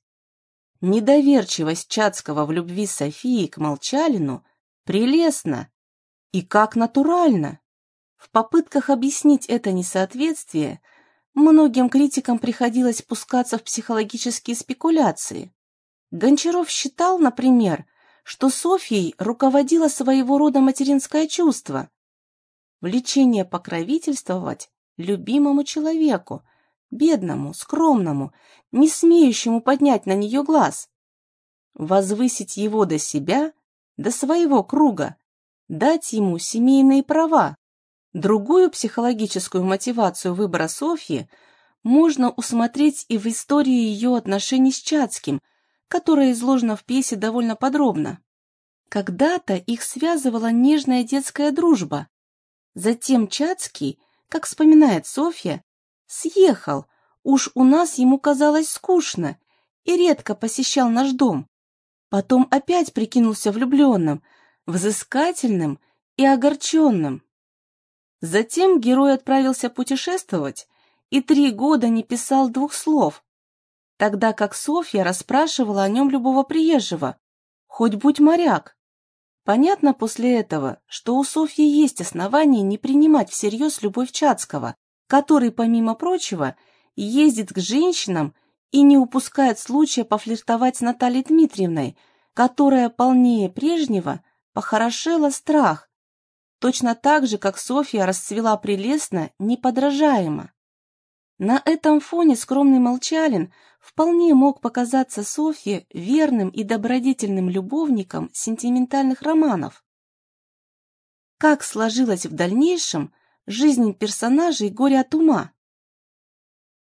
Недоверчивость Чацкого в любви Софии к Молчалину прелестна, И как натурально! В попытках объяснить это несоответствие многим критикам приходилось пускаться в психологические спекуляции. Гончаров считал, например, что Софьей руководило своего рода материнское чувство, влечение покровительствовать любимому человеку, бедному, скромному, не смеющему поднять на нее глаз, возвысить его до себя, до своего круга, дать ему семейные права. Другую психологическую мотивацию выбора Софьи можно усмотреть и в истории ее отношений с Чацким, которая изложена в пьесе довольно подробно. Когда-то их связывала нежная детская дружба. Затем Чацкий, как вспоминает Софья, съехал, уж у нас ему казалось скучно, и редко посещал наш дом. Потом опять прикинулся влюбленным, взыскательным и огорченным. Затем герой отправился путешествовать и три года не писал двух слов, тогда как Софья расспрашивала о нем любого приезжего, хоть будь моряк. Понятно после этого, что у Софьи есть основания не принимать всерьез любовь Чацкого, который, помимо прочего, ездит к женщинам и не упускает случая пофлиртовать с Натальей Дмитриевной, которая полнее прежнего похорошела страх, точно так же, как Софья расцвела прелестно, неподражаемо. На этом фоне скромный Молчалин вполне мог показаться Софье верным и добродетельным любовником сентиментальных романов. Как сложилась в дальнейшем жизнь персонажей «Горе от ума»?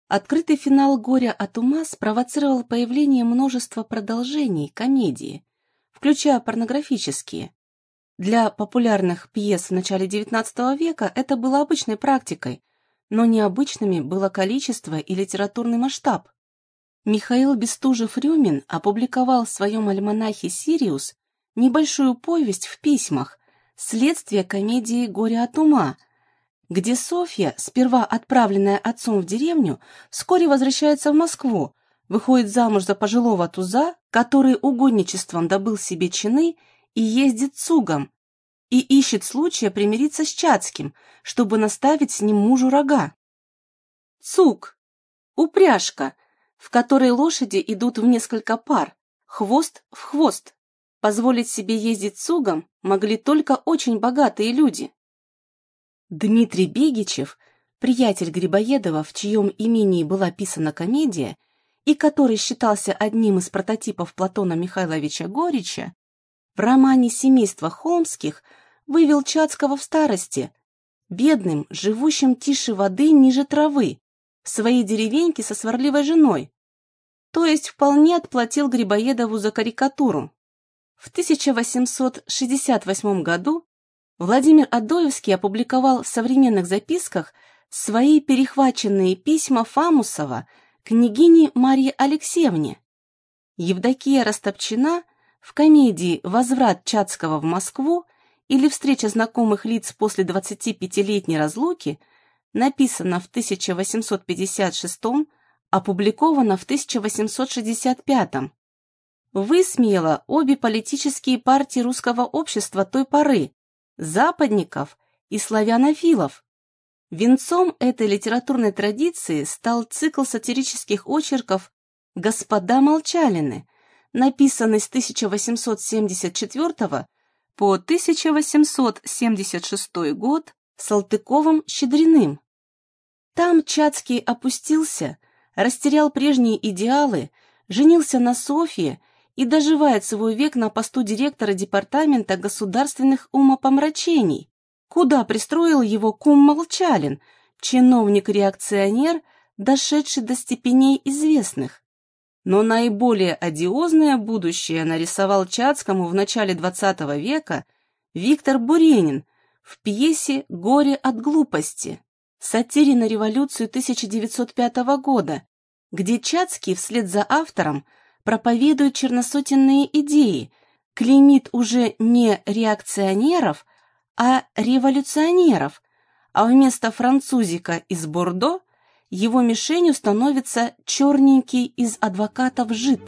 Открытый финал «Горя от ума» спровоцировал появление множества продолжений комедии, включая порнографические. Для популярных пьес в начале XIX века это было обычной практикой, но необычными было количество и литературный масштаб. Михаил Бестужев-Рюмин опубликовал в своем альманахе «Сириус» небольшую повесть в письмах «Следствие комедии «Горе от ума», где Софья, сперва отправленная отцом в деревню, вскоре возвращается в Москву, выходит замуж за пожилого туза, который угодничеством добыл себе чины и ездит цугом, и ищет случая примириться с Чацким, чтобы наставить с ним мужу рога. Цуг – упряжка, в которой лошади идут в несколько пар, хвост в хвост. Позволить себе ездить цугом могли только очень богатые люди. Дмитрий Бегичев, приятель Грибоедова, в чьем имении была писана комедия, и который считался одним из прототипов Платона Михайловича Горича, в романе «Семейство Холмских» вывел Чацкого в старости, бедным, живущим тише воды ниже травы, в своей деревеньке со сварливой женой, то есть вполне отплатил Грибоедову за карикатуру. В 1868 году Владимир Адоевский опубликовал в современных записках свои перехваченные письма Фамусова княгине Марье Алексеевне. Евдокия Растопчина в комедии «Возврат Чацкого в Москву» или «Встреча знакомых лиц после 25-летней разлуки» написана в 1856 опубликована в 1865 высмеяла обе политические партии русского общества той поры, западников и славянофилов. Венцом этой литературной традиции стал цикл сатирических очерков «Господа Молчалины», написанный с 1874 по 1876 год Салтыковым-Щедриным. Там Чацкий опустился, растерял прежние идеалы, женился на Софье и доживает свой век на посту директора Департамента государственных умопомрачений, куда пристроил его кум Молчалин, чиновник-реакционер, дошедший до степеней известных. Но наиболее одиозное будущее нарисовал Чацкому в начале XX века Виктор Буренин в пьесе «Горе от глупости» сатире на революцию 1905 года, где Чацкий вслед за автором проповедует черносотенные идеи, клеймит уже не реакционеров, а революционеров, а вместо французика из Бордо его мишенью становится черненький из адвокатов жид.